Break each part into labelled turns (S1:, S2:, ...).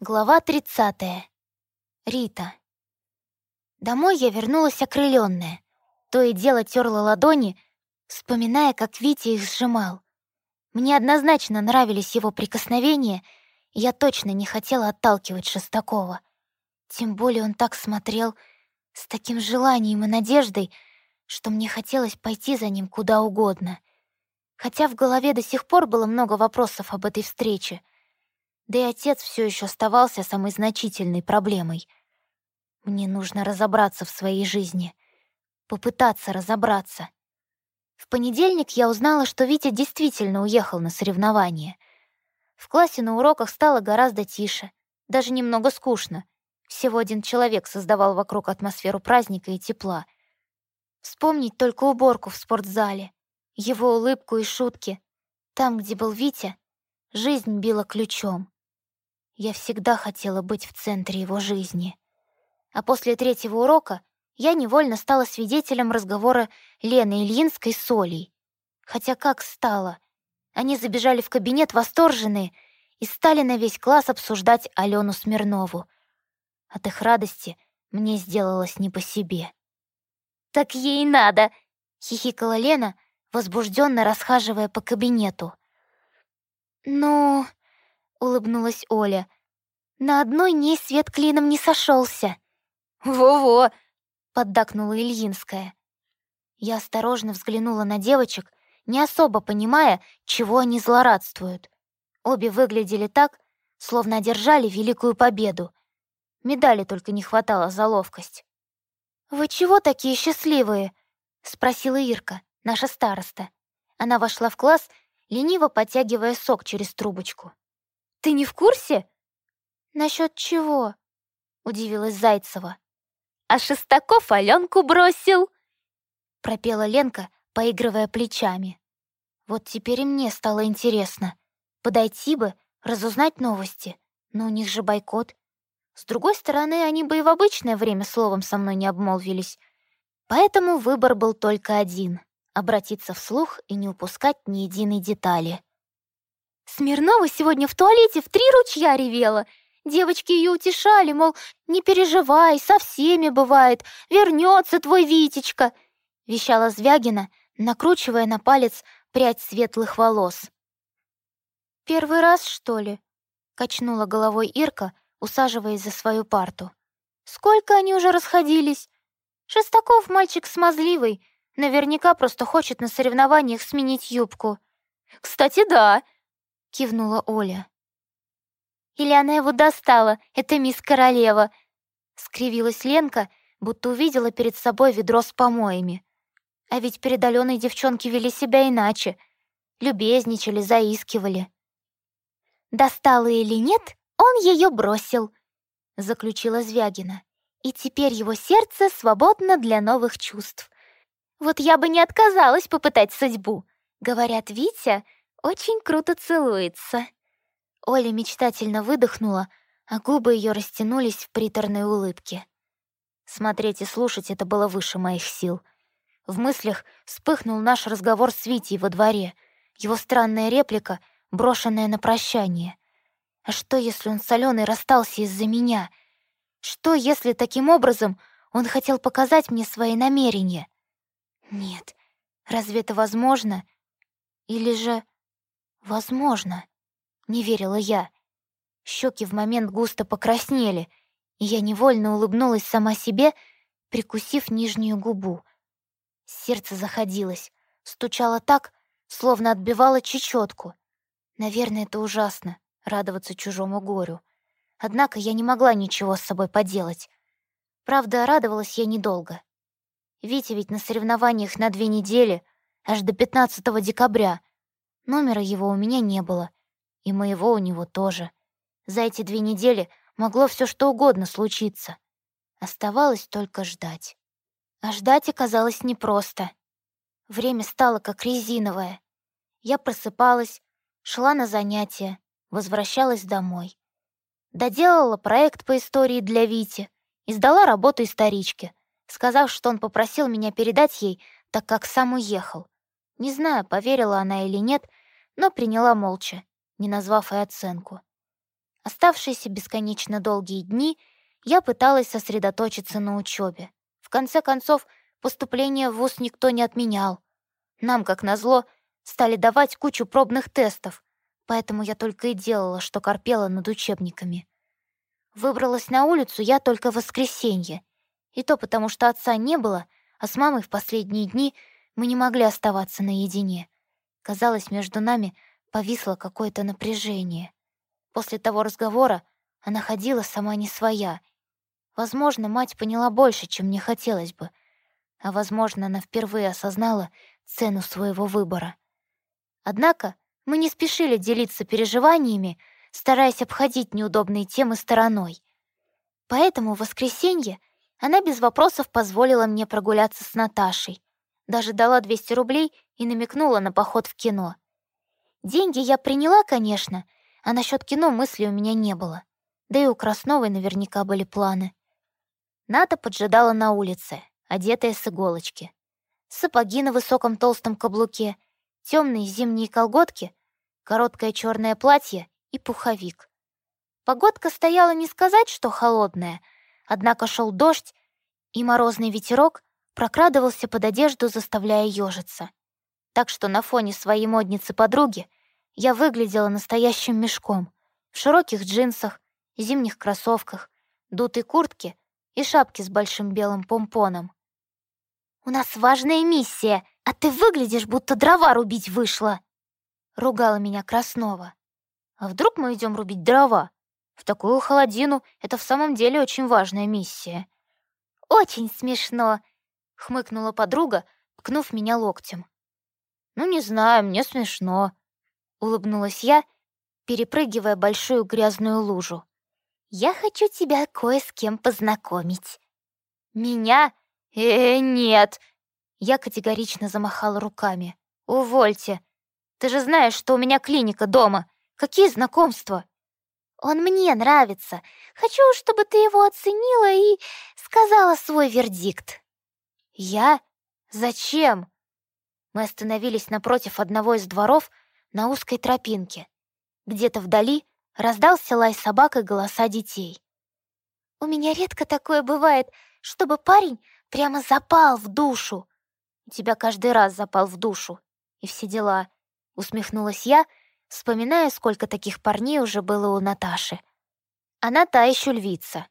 S1: Глава 30. Рита. Домой я вернулась окрыленная. То и дело терла ладони, вспоминая, как Витя их сжимал. Мне однозначно нравились его прикосновения, и я точно не хотела отталкивать Шестакова. Тем более он так смотрел, с таким желанием и надеждой, что мне хотелось пойти за ним куда угодно. Хотя в голове до сих пор было много вопросов об этой встрече — да и отец все еще оставался самой значительной проблемой. Мне нужно разобраться в своей жизни. Попытаться разобраться. В понедельник я узнала, что Витя действительно уехал на соревнования. В классе на уроках стало гораздо тише, даже немного скучно. Всего один человек создавал вокруг атмосферу праздника и тепла. Вспомнить только уборку в спортзале, его улыбку и шутки. Там, где был Витя, жизнь била ключом. Я всегда хотела быть в центре его жизни. А после третьего урока я невольно стала свидетелем разговора Лены Ильинской с Олей. Хотя как стало? Они забежали в кабинет восторженные и стали на весь класс обсуждать Алену Смирнову. От их радости мне сделалось не по себе. «Так ей надо!» — хихикала Лена, возбужденно расхаживая по кабинету. «Ну...» улыбнулась Оля. На одной ней свет клином не сошелся. Во-во, поддакнула Ильинская. Я осторожно взглянула на девочек, не особо понимая, чего они злорадствуют. Обе выглядели так, словно одержали великую победу. Медали только не хватало за ловкость. «Вы чего такие счастливые?» — спросила Ирка, наша староста. Она вошла в класс, лениво подтягивая сок через трубочку. Ты не в курсе?» «Насчет чего?» — удивилась Зайцева. «А Шестаков Аленку бросил!» — пропела Ленка, поигрывая плечами. Вот теперь и мне стало интересно. Подойти бы, разузнать новости, но у них же бойкот. С другой стороны, они бы и в обычное время словом со мной не обмолвились. Поэтому выбор был только один — обратиться вслух и не упускать ни единой детали. Смирнова сегодня в туалете в три ручья ревела. Девочки ее утешали, мол, не переживай, со всеми бывает, вернется твой Витечка, вещала Звягина, накручивая на палец прядь светлых волос. «Первый раз, что ли?» — качнула головой Ирка, усаживаясь за свою парту. «Сколько они уже расходились? Шестаков мальчик смазливый, наверняка просто хочет на соревнованиях сменить юбку». «Кстати, да», кивнула Оля. «Или она его достала, это мисс Королева!» Скривилась Ленка, будто увидела перед собой ведро с помоями. А ведь перед девчонки вели себя иначе. Любезничали, заискивали. «Достала или нет, он ее бросил», — заключила Звягина. «И теперь его сердце свободно для новых чувств. Вот я бы не отказалась попытать судьбу. Говорят, Витя очень круто целуется». Оля мечтательно выдохнула, а губы ее растянулись в приторной улыбке. Смотреть и слушать это было выше моих сил. В мыслях вспыхнул наш разговор с Витей во дворе, его странная реплика, брошенная на прощание. А что, если он с Аленой расстался из-за меня? Что, если таким образом он хотел показать мне свои намерения? Нет, разве это возможно? Или же... «Возможно», — не верила я. Щеки в момент густо покраснели, и я невольно улыбнулась сама себе, прикусив нижнюю губу. Сердце заходилось, стучало так, словно отбивало чечетку. Наверное, это ужасно — радоваться чужому горю. Однако я не могла ничего с собой поделать. Правда, радовалась я недолго. Витя ведь на соревнованиях на две недели, аж до 15 декабря — Номера его у меня не было, и моего у него тоже. За эти две недели могло все что угодно случиться. Оставалось только ждать. А ждать оказалось непросто. Время стало как резиновое. Я просыпалась, шла на занятия, возвращалась домой. Доделала проект по истории для Вити и сдала работу историчке, сказав, что он попросил меня передать ей, так как сам уехал. Не знаю, поверила она или нет, но приняла молча, не назвав и оценку. Оставшиеся бесконечно долгие дни я пыталась сосредоточиться на учебе. В конце концов, поступление в ВУЗ никто не отменял. Нам, как назло, стали давать кучу пробных тестов, поэтому я только и делала, что корпела над учебниками. Выбралась на улицу я только в воскресенье, и то потому, что отца не было, а с мамой в последние дни мы не могли оставаться наедине. Казалось, между нами повисло какое-то напряжение. После того разговора она ходила сама не своя. Возможно, мать поняла больше, чем мне хотелось бы, а, возможно, она впервые осознала цену своего выбора. Однако мы не спешили делиться переживаниями, стараясь обходить неудобные темы стороной. Поэтому в воскресенье она без вопросов позволила мне прогуляться с Наташей, даже дала 200 рублей и намекнула на поход в кино. Деньги я приняла, конечно, а насчет кино мысли у меня не было. Да и у Красновой наверняка были планы. Ната поджидала на улице, одетая с иголочки. Сапоги на высоком толстом каблуке, темные зимние колготки, короткое черное платье и пуховик. Погодка стояла не сказать, что холодная, однако шел дождь, и морозный ветерок прокрадывался под одежду, заставляя ежиться. Так что на фоне своей модницы-подруги я выглядела настоящим мешком в широких джинсах, зимних кроссовках, дутой куртке и шапке с большим белым помпоном. «У нас важная миссия, а ты выглядишь, будто дрова рубить вышла!» Ругала меня Краснова. «А вдруг мы идем рубить дрова? В такую холодину это в самом деле очень важная миссия». «Очень смешно!» — хмыкнула подруга, ткнув меня локтем. «Ну, не знаю, мне смешно», — улыбнулась я, перепрыгивая большую грязную лужу. «Я хочу тебя кое с кем познакомить». «Меня? Э, нет!» Я категорично замахала руками. «Увольте! Ты же знаешь, что у меня клиника дома. Какие знакомства?» «Он мне нравится. Хочу, чтобы ты его оценила и сказала свой вердикт». «Я? Зачем?» Мы остановились напротив одного из дворов на узкой тропинке. Где-то вдали раздался лай собак и голоса детей. «У меня редко такое бывает, чтобы парень прямо запал в душу». «У тебя каждый раз запал в душу. И все дела», — усмехнулась я, вспоминая, сколько таких парней уже было у Наташи. Она та еще львица.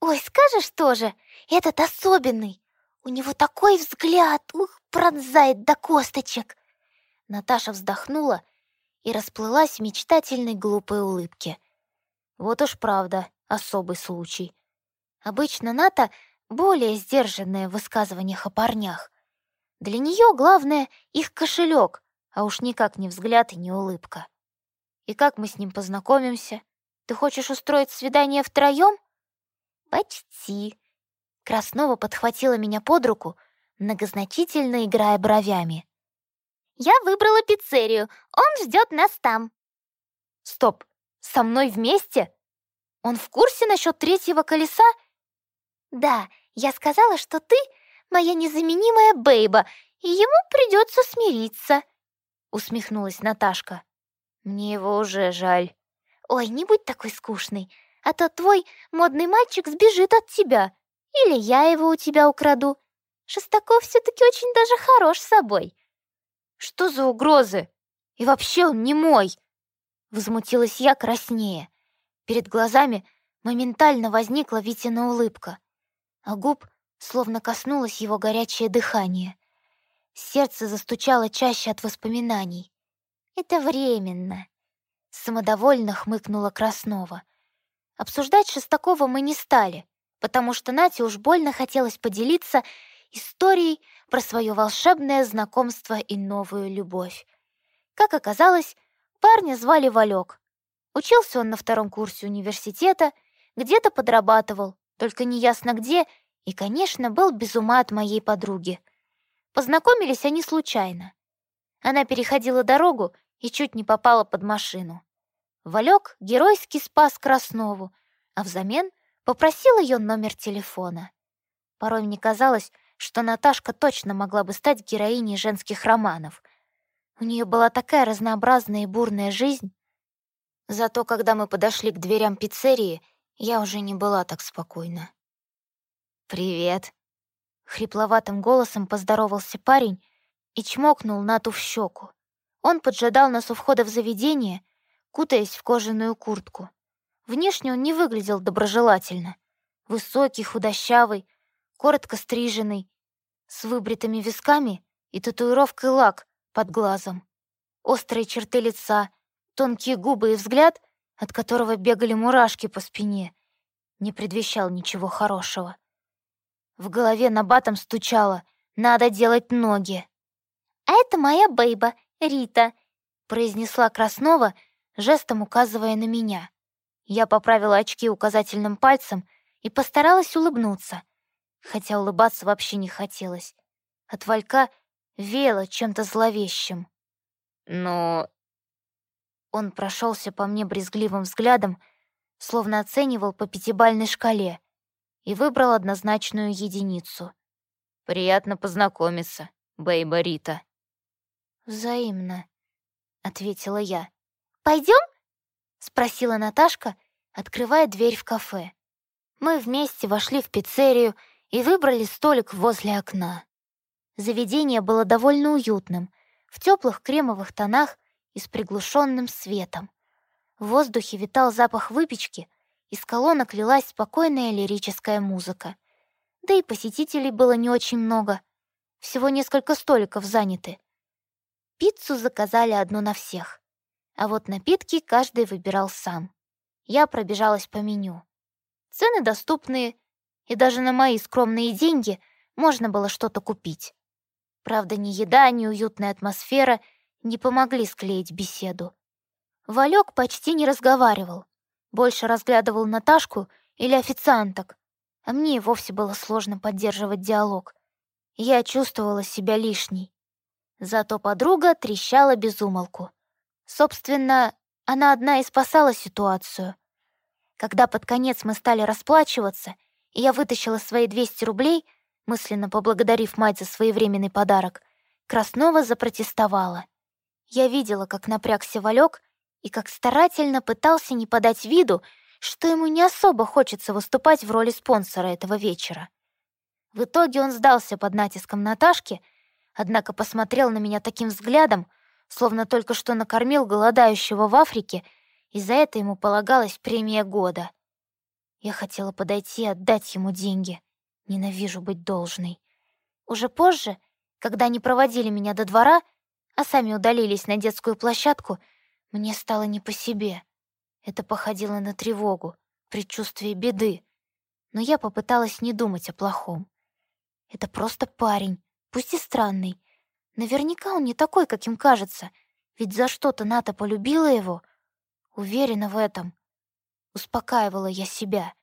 S1: «Ой, скажешь тоже, этот особенный. У него такой взгляд, ух, пронзает до косточек!» Наташа вздохнула и расплылась в мечтательной глупой улыбке. Вот уж правда, особый случай. Обычно Ната более сдержанная в высказываниях о парнях. Для нее главное — их кошелек, а уж никак не взгляд и не улыбка. И как мы с ним познакомимся? Ты хочешь устроить свидание втроем? Почти. Краснова подхватила меня под руку, многозначительно играя бровями. «Я выбрала пиццерию. Он ждет нас там». «Стоп! Со мной вместе? Он в курсе насчет третьего колеса?» «Да, я сказала, что ты моя незаменимая Бейба, и ему придется смириться», — усмехнулась Наташка. «Мне его уже жаль». «Ой, не будь такой скучный, а то твой модный мальчик сбежит от тебя. Или я его у тебя украду. Шестаков все-таки очень даже хорош собой». «Что за угрозы? И вообще он не мой!» Возмутилась я краснее. Перед глазами моментально возникла Витина улыбка, а губ словно коснулось его горячее дыхание. Сердце застучало чаще от воспоминаний. «Это временно», — самодовольно хмыкнула Краснова. Обсуждать Шестакова мы не стали, потому что Нате уж больно хотелось поделиться историей про свое волшебное знакомство и новую любовь. Как оказалось, парня звали Валек. Учился он на втором курсе университета, где-то подрабатывал, только неясно где, и, конечно, был без ума от моей подруги. Познакомились они случайно. Она переходила дорогу и чуть не попала под машину. Валек геройски спас Краснову, а взамен попросил ее номер телефона. Порой мне казалось, что Наташка точно могла бы стать героиней женских романов. У нее была такая разнообразная и бурная жизнь. Зато когда мы подошли к дверям пиццерии, я уже не была так спокойна. «Привет», — хрипловатым голосом поздоровался парень и чмокнул Нату в щеку. Он поджидал нас у входа в заведение, кутаясь в кожаную куртку. Внешне он не выглядел доброжелательно. Высокий, худощавый, коротко стриженный, с выбритыми висками и татуировкой лак под глазом. Острые черты лица, тонкие губы и взгляд, от которого бегали мурашки по спине, не предвещал ничего хорошего. В голове на батом стучало «Надо делать ноги». «А это моя бейба, Рита», — произнесла Краснова, жестом указывая на меня. Я поправила очки указательным пальцем и постаралась улыбнуться, хотя улыбаться вообще не хотелось. От Валька веяло чем-то зловещим. Но он прошелся по мне брезгливым взглядом, словно оценивал по пятибальной шкале, и выбрал однозначную единицу. «Приятно познакомиться, Бейба Рита». «Взаимно», — ответила я. «Пойдем?» — спросила Наташка, открывая дверь в кафе. Мы вместе вошли в пиццерию и выбрали столик возле окна. Заведение было довольно уютным, в теплых кремовых тонах и с приглушенным светом. В воздухе витал запах выпечки, из колонок лилась спокойная лирическая музыка. Да и посетителей было не очень много. Всего несколько столиков заняты. Пиццу заказали одну на всех. А вот напитки каждый выбирал сам. Я пробежалась по меню. Цены доступные, и даже на мои скромные деньги можно было что-то купить. Правда, ни еда, ни уютная атмосфера не помогли склеить беседу. Валек почти не разговаривал, больше разглядывал Наташку или официанток, а мне и вовсе было сложно поддерживать диалог. Я чувствовала себя лишней. Зато подруга трещала без умолку. Собственно, она одна и спасала ситуацию. Когда под конец мы стали расплачиваться, и я вытащила свои 200 рублей — мысленно поблагодарив мать за своевременный подарок, Краснова запротестовала. Я видела, как напрягся Валек и как старательно пытался не подать виду, что ему не особо хочется выступать в роли спонсора этого вечера. В итоге он сдался под натиском Наташки, однако посмотрел на меня таким взглядом, словно только что накормил голодающего в Африке, и за это ему полагалась премия года. Я хотела подойти и отдать ему деньги — Ненавижу быть должной. Уже позже, когда они проводили меня до двора, а сами удалились на детскую площадку, мне стало не по себе. Это походило на тревогу, предчувствие беды. Но я попыталась не думать о плохом. Это просто парень, пусть и странный. Наверняка он не такой, каким кажется, ведь за что-то Ната полюбила его. Уверена в этом. Успокаивала я себя.